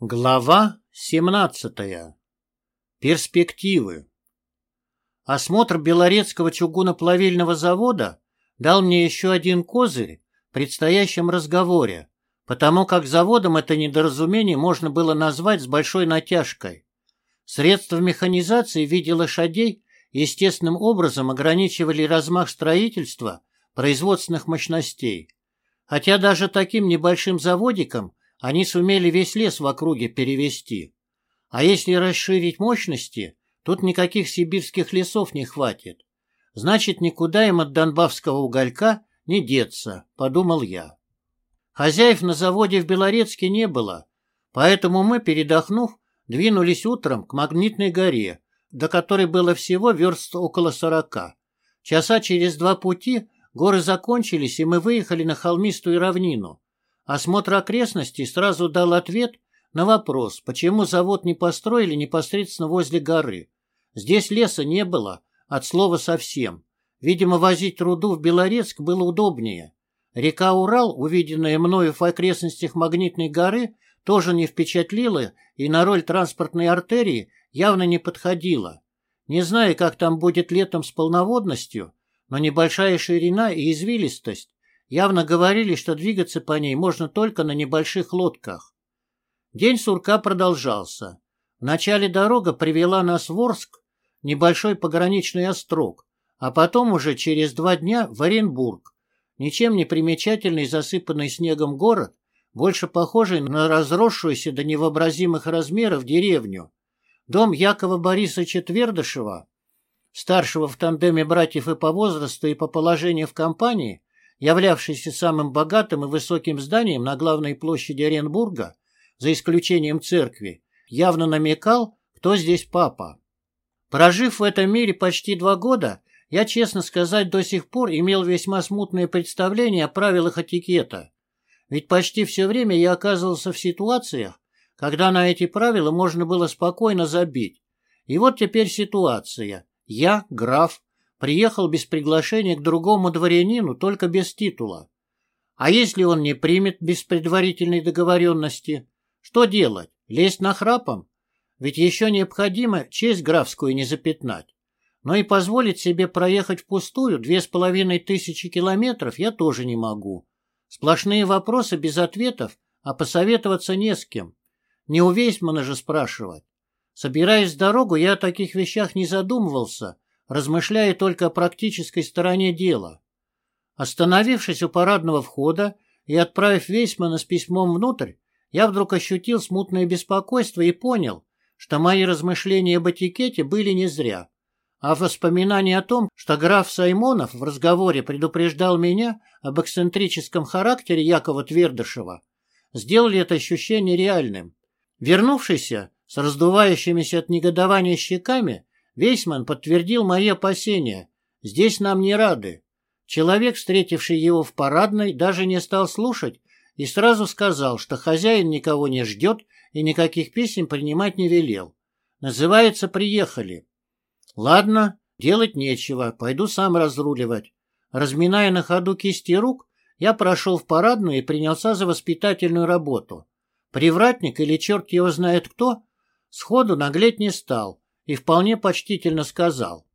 Глава 17. Перспективы. Осмотр Белорецкого чугуноплавильного завода дал мне еще один козырь в предстоящем разговоре, потому как заводом это недоразумение можно было назвать с большой натяжкой. Средства механизации в виде лошадей естественным образом ограничивали размах строительства производственных мощностей. Хотя даже таким небольшим заводикам они сумели весь лес в округе перевести. А если расширить мощности, тут никаких сибирских лесов не хватит. Значит, никуда им от донбасского уголька не деться, подумал я. Хозяев на заводе в Белорецке не было, поэтому мы, передохнув, двинулись утром к Магнитной горе, до которой было всего верст около сорока. Часа через два пути горы закончились, и мы выехали на холмистую равнину, Осмотр окрестностей сразу дал ответ на вопрос, почему завод не построили непосредственно возле горы. Здесь леса не было, от слова совсем. Видимо, возить труду в Белорецк было удобнее. Река Урал, увиденная мною в окрестностях Магнитной горы, тоже не впечатлила и на роль транспортной артерии явно не подходила. Не знаю, как там будет летом с полноводностью, но небольшая ширина и извилистость явно говорили, что двигаться по ней можно только на небольших лодках. День сурка продолжался. Вначале дорога привела нас в Орск, небольшой пограничный острог, а потом уже через два дня в Оренбург, ничем не примечательный засыпанный снегом город, больше похожий на разросшуюся до невообразимых размеров деревню. Дом Якова Борисовича Твердышева, старшего в тандеме братьев и по возрасту, и по положению в компании, являвшийся самым богатым и высоким зданием на главной площади Оренбурга, за исключением церкви, явно намекал, кто здесь папа. Прожив в этом мире почти два года, я, честно сказать, до сих пор имел весьма смутное представление о правилах этикета. Ведь почти все время я оказывался в ситуациях, когда на эти правила можно было спокойно забить. И вот теперь ситуация. Я, граф, приехал без приглашения к другому дворянину, только без титула. А если он не примет без предварительной договоренности? Что делать? Лезть на храпом? Ведь еще необходимо честь графскую не запятнать. Но и позволить себе проехать впустую две с половиной тысячи километров я тоже не могу. Сплошные вопросы без ответов, а посоветоваться не с кем. Не у Вейсмана же спрашивать. Собираясь в дорогу, я о таких вещах не задумывался, размышляя только о практической стороне дела. Остановившись у парадного входа и отправив Вейсмана с письмом внутрь, я вдруг ощутил смутное беспокойство и понял, что мои размышления об этикете были не зря. А воспоминание о том, что граф Саймонов в разговоре предупреждал меня об эксцентрическом характере Якова Твердышева, сделали это ощущение реальным. Вернувшийся с раздувающимися от негодования щеками, Вейсман подтвердил мои опасения. Здесь нам не рады. Человек, встретивший его в парадной, даже не стал слушать и сразу сказал, что хозяин никого не ждет и никаких писем принимать не велел. Называется «Приехали». Ладно, делать нечего, пойду сам разруливать. Разминая на ходу кисти рук, я прошел в парадную и принялся за воспитательную работу. Привратник или черт его знает кто, сходу наглеть не стал, и вполне почтительно сказал.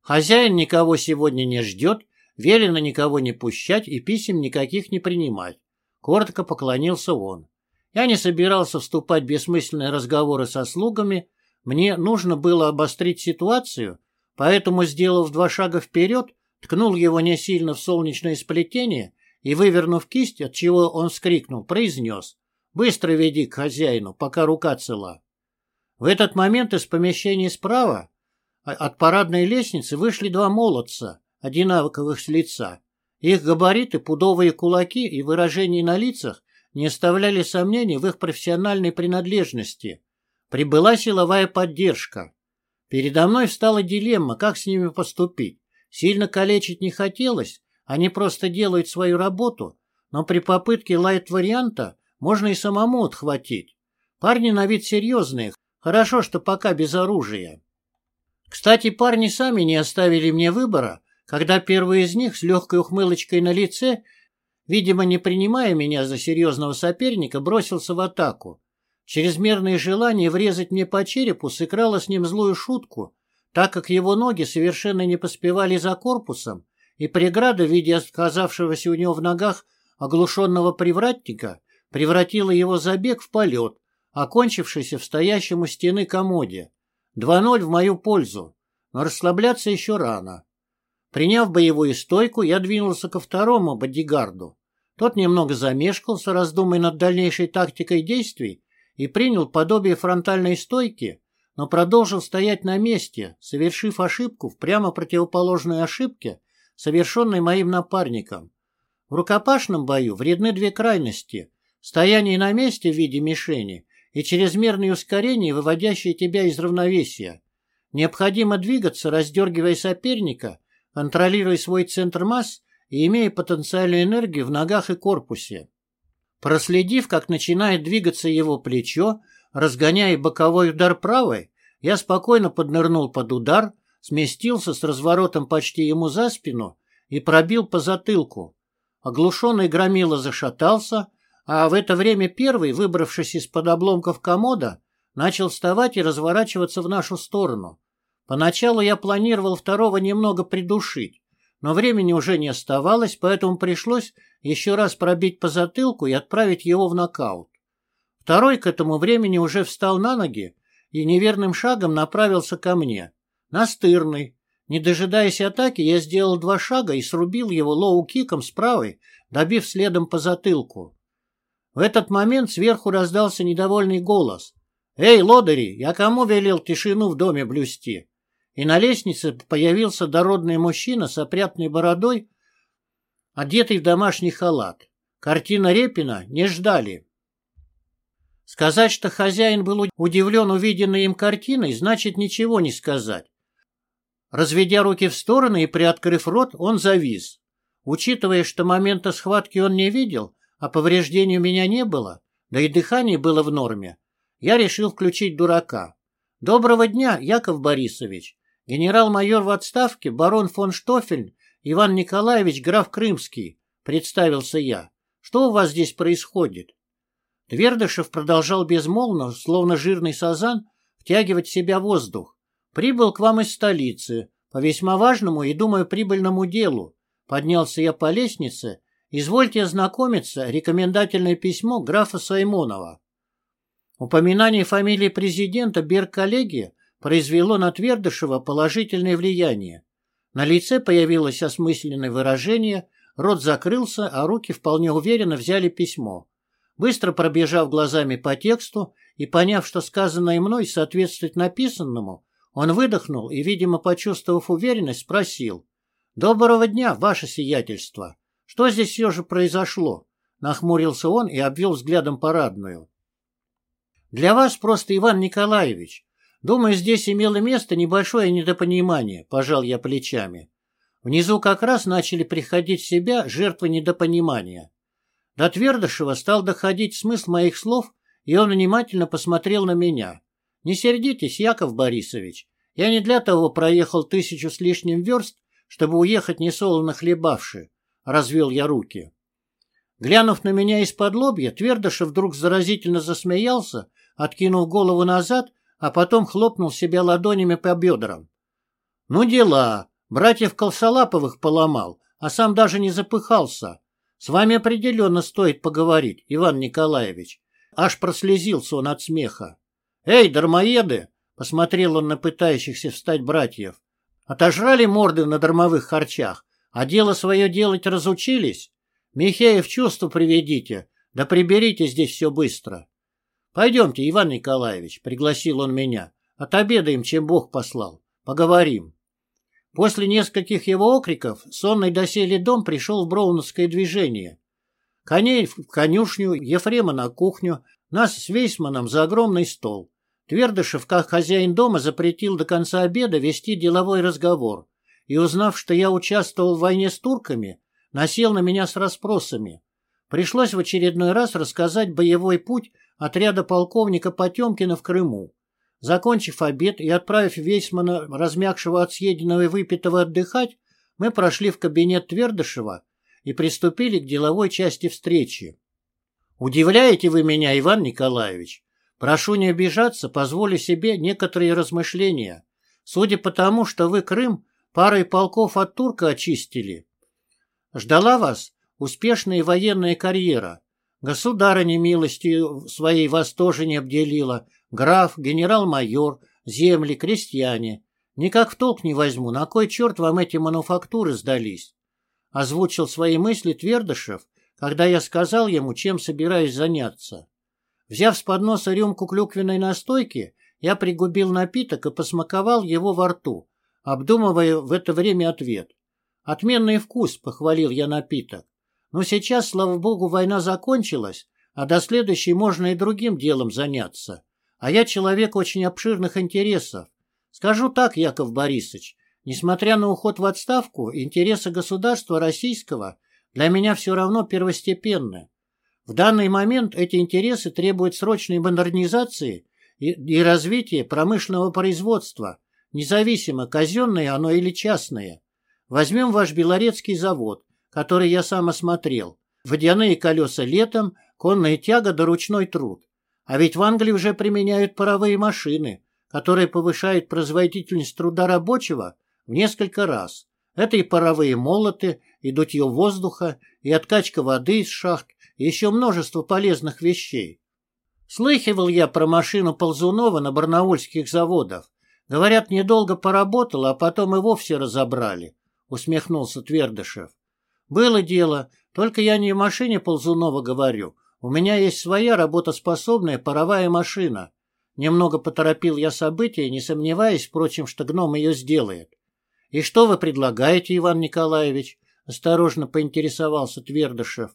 Хозяин никого сегодня не ждет, велено никого не пущать и писем никаких не принимать. Коротко поклонился он. Я не собирался вступать в бессмысленные разговоры со слугами, мне нужно было обострить ситуацию, поэтому, сделав два шага вперед, ткнул его не сильно в солнечное сплетение и, вывернув кисть, от чего он вскрикнул, произнес «Быстро веди к хозяину, пока рука цела». В этот момент из помещения справа а, от парадной лестницы вышли два молодца, одинаковых с лица. Их габариты, пудовые кулаки и выражения на лицах не оставляли сомнений в их профессиональной принадлежности. Прибыла силовая поддержка. Передо мной встала дилемма, как с ними поступить. Сильно калечить не хотелось, они просто делают свою работу, но при попытке лайт-варианта можно и самому отхватить. Парни на вид серьезные, Хорошо, что пока без оружия. Кстати, парни сами не оставили мне выбора, когда первый из них с легкой ухмылочкой на лице, видимо, не принимая меня за серьезного соперника, бросился в атаку. Чрезмерное желание врезать мне по черепу сыграло с ним злую шутку, так как его ноги совершенно не поспевали за корпусом, и преграда в виде оказавшегося у него в ногах оглушенного привратника превратила его забег в полет, окончившийся в стоящем у стены комоде. 2-0 в мою пользу, но расслабляться еще рано. Приняв боевую стойку, я двинулся ко второму бодигарду. Тот немного замешкался, раздумывая над дальнейшей тактикой действий, и принял подобие фронтальной стойки, но продолжил стоять на месте, совершив ошибку в прямо противоположной ошибке, совершенной моим напарником. В рукопашном бою вредны две крайности – стояние на месте в виде мишени и чрезмерное ускорение, выводящее тебя из равновесия. Необходимо двигаться, раздергивая соперника, контролируя свой центр масс и имея потенциальную энергию в ногах и корпусе. Проследив, как начинает двигаться его плечо, разгоняя боковой удар правой, я спокойно поднырнул под удар, сместился с разворотом почти ему за спину и пробил по затылку. Оглушенный громила зашатался, а в это время первый, выбравшись из-под обломков комода, начал вставать и разворачиваться в нашу сторону. Поначалу я планировал второго немного придушить, но времени уже не оставалось, поэтому пришлось еще раз пробить по затылку и отправить его в нокаут. Второй к этому времени уже встал на ноги и неверным шагом направился ко мне. Настырный. Не дожидаясь атаки, я сделал два шага и срубил его лоу-киком с правой, добив следом по затылку. В этот момент сверху раздался недовольный голос. «Эй, лодыри, я кому велел тишину в доме блюсти?» И на лестнице появился дородный мужчина с опрятной бородой, одетый в домашний халат. Картина Репина не ждали. Сказать, что хозяин был удивлен увиденной им картиной, значит ничего не сказать. Разведя руки в стороны и приоткрыв рот, он завис. Учитывая, что момента схватки он не видел, а повреждений у меня не было, да и дыхание было в норме, я решил включить дурака. «Доброго дня, Яков Борисович. Генерал-майор в отставке, барон фон Штофель, Иван Николаевич, граф Крымский», — представился я. «Что у вас здесь происходит?» Твердышев продолжал безмолвно, словно жирный сазан, втягивать в себя воздух. «Прибыл к вам из столицы, по весьма важному и, думаю, прибыльному делу. Поднялся я по лестнице. Извольте ознакомиться, рекомендательное письмо графа Саймонова». Упоминание фамилии президента Берг-коллегии произвело на Твердышева положительное влияние. На лице появилось осмысленное выражение, рот закрылся, а руки вполне уверенно взяли письмо. Быстро пробежав глазами по тексту и поняв, что сказанное мной соответствует написанному, он выдохнул и, видимо, почувствовав уверенность, спросил. «Доброго дня, ваше сиятельство! Что здесь все же произошло?» Нахмурился он и обвел взглядом парадную. «Для вас просто Иван Николаевич. Думаю, здесь имело место небольшое недопонимание», — пожал я плечами. Внизу как раз начали приходить в себя жертвы недопонимания. До Твердышева стал доходить смысл моих слов, и он внимательно посмотрел на меня. «Не сердитесь, Яков Борисович. Я не для того проехал тысячу с лишним верст, чтобы уехать несолоно хлебавши», — развел я руки. Глянув на меня из-под лобья, Твердышев вдруг заразительно засмеялся, откинув голову назад, а потом хлопнул себя ладонями по бедрам. «Ну дела, братьев Колсолаповых поломал, а сам даже не запыхался. С вами определенно стоит поговорить, Иван Николаевич. Аж прослезился он от смеха. Эй, дармоеды! Посмотрел он на пытающихся встать братьев. Отожрали морды на дармовых харчах, а дело свое делать разучились? Михеев чувство приведите, да приберите здесь все быстро. Пойдемте, Иван Николаевич, пригласил он меня. Отобедаем, чем Бог послал. Поговорим. После нескольких его окриков сонный доселе дом пришел в броуновское движение. Коней в конюшню, Ефрема на кухню, нас с Вейсманом за огромный стол. Твердышев, как хозяин дома, запретил до конца обеда вести деловой разговор, и, узнав, что я участвовал в войне с турками, насел на меня с расспросами. Пришлось в очередной раз рассказать боевой путь отряда полковника Потемкина в Крыму. Закончив обед и отправив Вейсмана, размягшего от съеденного и выпитого, отдыхать, мы прошли в кабинет Твердышева и приступили к деловой части встречи. «Удивляете вы меня, Иван Николаевич. Прошу не обижаться, позволю себе некоторые размышления. Судя по тому, что вы Крым парой полков от турка очистили. Ждала вас успешная военная карьера. Государыня милостью своей вас тоже не обделила. Граф, генерал-майор, земли, крестьяне. Никак в толк не возьму, на кой черт вам эти мануфактуры сдались? Озвучил свои мысли Твердышев, когда я сказал ему, чем собираюсь заняться. Взяв с подноса рюмку клюквенной настойки, я пригубил напиток и посмаковал его во рту, обдумывая в это время ответ. «Отменный вкус», — похвалил я напиток. «Но сейчас, слава богу, война закончилась, а до следующей можно и другим делом заняться. А я человек очень обширных интересов. Скажу так, Яков Борисович, несмотря на уход в отставку, интересы государства российского для меня все равно первостепенны. В данный момент эти интересы требуют срочной модернизации и, и развития промышленного производства, независимо, казенное оно или частное. Возьмем ваш Белорецкий завод, который я сам осмотрел. Водяные колеса летом, конная тяга да ручной труд. А ведь в Англии уже применяют паровые машины, которые повышают производительность труда рабочего в несколько раз. Это и паровые молоты, и дутье воздуха, и откачка воды из шахт, и еще множество полезных вещей. Слыхивал я про машину Ползунова на барнаульских заводах. Говорят, недолго поработала, а потом и вовсе разобрали, — усмехнулся Твердышев. Было дело, только я не о машине Ползунова говорю. У меня есть своя работоспособная паровая машина. Немного поторопил я события, не сомневаясь, впрочем, что гном ее сделает. — И что вы предлагаете, Иван Николаевич? — осторожно поинтересовался Твердышев.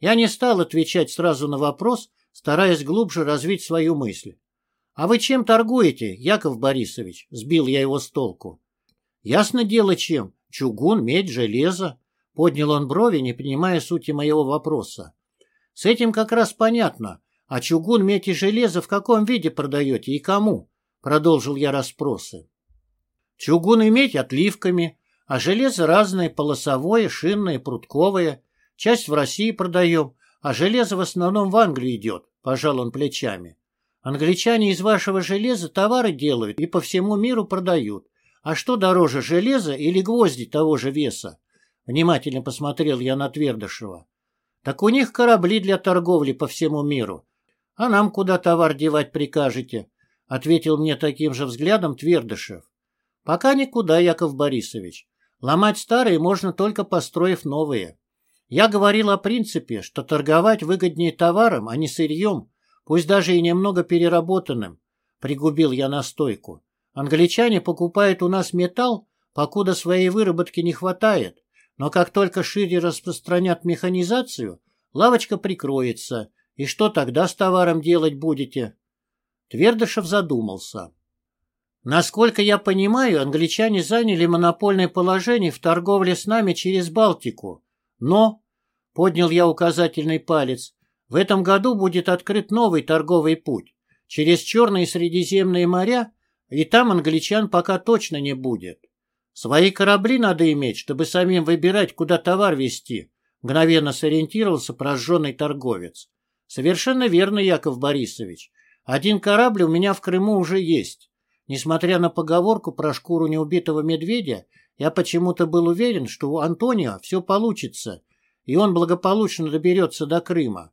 Я не стал отвечать сразу на вопрос, стараясь глубже развить свою мысль. «А вы чем торгуете, Яков Борисович?» — сбил я его с толку. «Ясно дело, чем. Чугун, медь, железо». Поднял он брови, не понимая сути моего вопроса. «С этим как раз понятно. А чугун, медь и железо в каком виде продаете и кому?» Продолжил я расспросы. «Чугун и медь отливками, а железо разное, полосовое, шинное, прутковое. Часть в России продаем, а железо в основном в Англию идет», — пожал он плечами. «Англичане из вашего железа товары делают и по всему миру продают. А что дороже, железа или гвозди того же веса?» Внимательно посмотрел я на Твердышева. «Так у них корабли для торговли по всему миру. А нам куда товар девать прикажете?» — ответил мне таким же взглядом Твердышев. «Пока никуда, Яков Борисович. Ломать старые можно только построив новые. Я говорил о принципе, что торговать выгоднее товаром, а не сырьем, пусть даже и немного переработанным. Пригубил я настойку. Англичане покупают у нас металл, покуда своей выработки не хватает, но как только шире распространят механизацию, лавочка прикроется, и что тогда с товаром делать будете? Твердышев задумался. Насколько я понимаю, англичане заняли монопольное положение в торговле с нами через Балтику, но, поднял я указательный палец, в этом году будет открыт новый торговый путь через Черные и Средиземные моря, и там англичан пока точно не будет. Свои корабли надо иметь, чтобы самим выбирать, куда товар везти, мгновенно сориентировался прожженный торговец. Совершенно верно, Яков Борисович. Один корабль у меня в Крыму уже есть. Несмотря на поговорку про шкуру неубитого медведя, я почему-то был уверен, что у Антонио все получится, и он благополучно доберется до Крыма.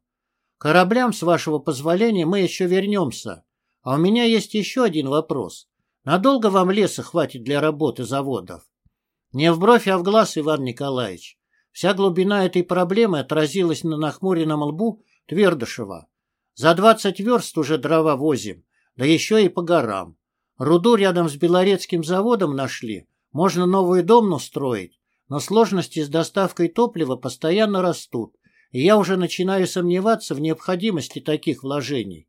Кораблям, с вашего позволения, мы еще вернемся. А у меня есть еще один вопрос. Надолго вам леса хватит для работы заводов? Не в бровь, а в глаз, Иван Николаевич. Вся глубина этой проблемы отразилась на нахмуренном лбу Твердышева. За двадцать верст уже дрова возим, да еще и по горам. Руду рядом с Белорецким заводом нашли, можно новую домну строить, но сложности с доставкой топлива постоянно растут, и я уже начинаю сомневаться в необходимости таких вложений.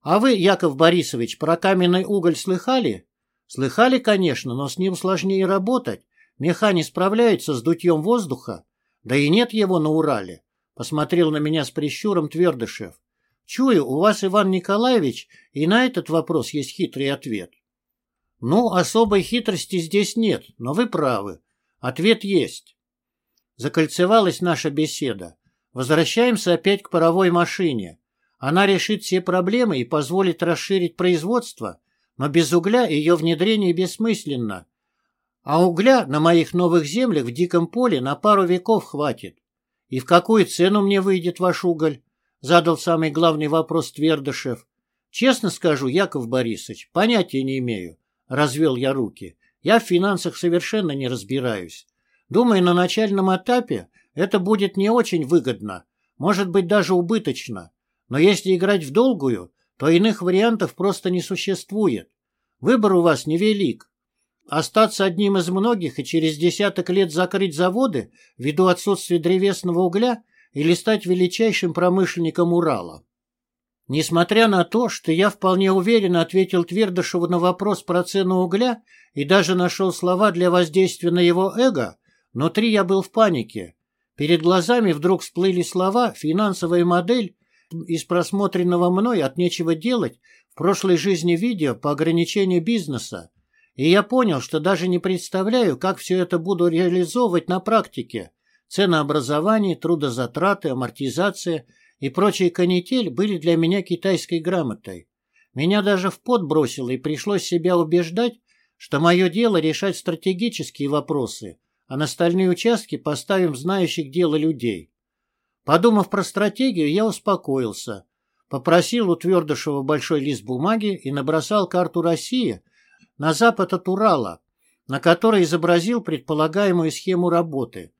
А вы, Яков Борисович, про каменный уголь слыхали? Слыхали, конечно, но с ним сложнее работать. Меха не справляются с дутьем воздуха. Да и нет его на Урале. Посмотрел на меня с прищуром Твердышев. Чую, у вас, Иван Николаевич, и на этот вопрос есть хитрый ответ. Ну, особой хитрости здесь нет, но вы правы. Ответ есть. Закольцевалась наша беседа. Возвращаемся опять к паровой машине. Она решит все проблемы и позволит расширить производство, но без угля ее внедрение бессмысленно. А угля на моих новых землях в диком поле на пару веков хватит. И в какую цену мне выйдет ваш уголь? Задал самый главный вопрос Твердышев. Честно скажу, Яков Борисович, понятия не имею. Развел я руки. Я в финансах совершенно не разбираюсь. Думаю, на начальном этапе это будет не очень выгодно, может быть даже убыточно. Но если играть в долгую, то иных вариантов просто не существует. Выбор у вас невелик. Остаться одним из многих и через десяток лет закрыть заводы ввиду отсутствия древесного угля или стать величайшим промышленником Урала. Несмотря на то, что я вполне уверенно ответил Твердышеву на вопрос про цену угля и даже нашел слова для воздействия на его эго, внутри я был в панике. Перед глазами вдруг всплыли слова «финансовая модель» из просмотренного мной от нечего делать в прошлой жизни видео по ограничению бизнеса, и я понял, что даже не представляю, как все это буду реализовывать на практике. Ценообразование, трудозатраты, амортизация и прочие канитель были для меня китайской грамотой. Меня даже в пот бросило, и пришлось себя убеждать, что мое дело решать стратегические вопросы, а на остальные участки поставим знающих дело людей. Подумав про стратегию, я успокоился. Попросил у Твердышева большой лист бумаги и набросал карту России на запад от Урала, на которой изобразил предполагаемую схему работы.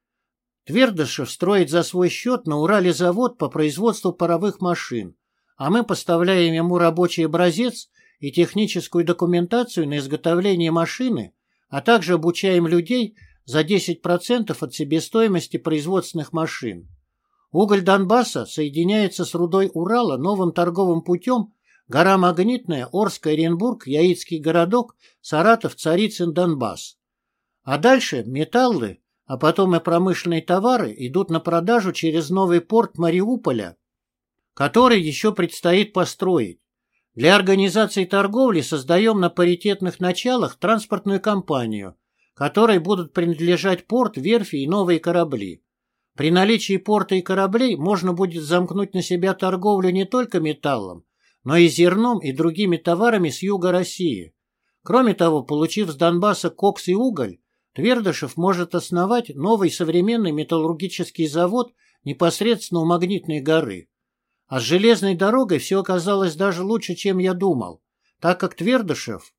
Твердышев строит за свой счет на Урале завод по производству паровых машин, а мы поставляем ему рабочий образец и техническую документацию на изготовление машины, а также обучаем людей за 10% от себестоимости производственных машин. Уголь Донбасса соединяется с рудой Урала новым торговым путем гора Магнитная, Орск, Оренбург, Яицкий городок, Саратов, Царицын, Донбасс. А дальше металлы, а потом и промышленные товары идут на продажу через новый порт Мариуполя, который еще предстоит построить. Для организации торговли создаем на паритетных началах транспортную компанию, которой будут принадлежать порт, верфи и новые корабли. При наличии порта и кораблей можно будет замкнуть на себя торговлю не только металлом, но и зерном и другими товарами с юга России. Кроме того, получив с Донбасса кокс и уголь, Твердышев может основать новый современный металлургический завод непосредственно у Магнитной горы. А с железной дорогой все оказалось даже лучше, чем я думал, так как Твердышев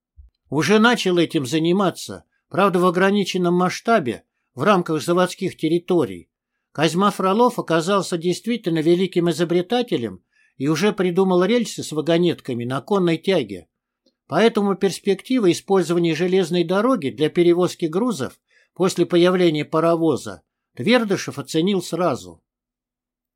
уже начал этим заниматься, правда в ограниченном масштабе, в рамках заводских территорий. Козьма Фролов оказался действительно великим изобретателем и уже придумал рельсы с вагонетками на конной тяге. Поэтому перспектива использования железной дороги для перевозки грузов после появления паровоза Твердышев оценил сразу.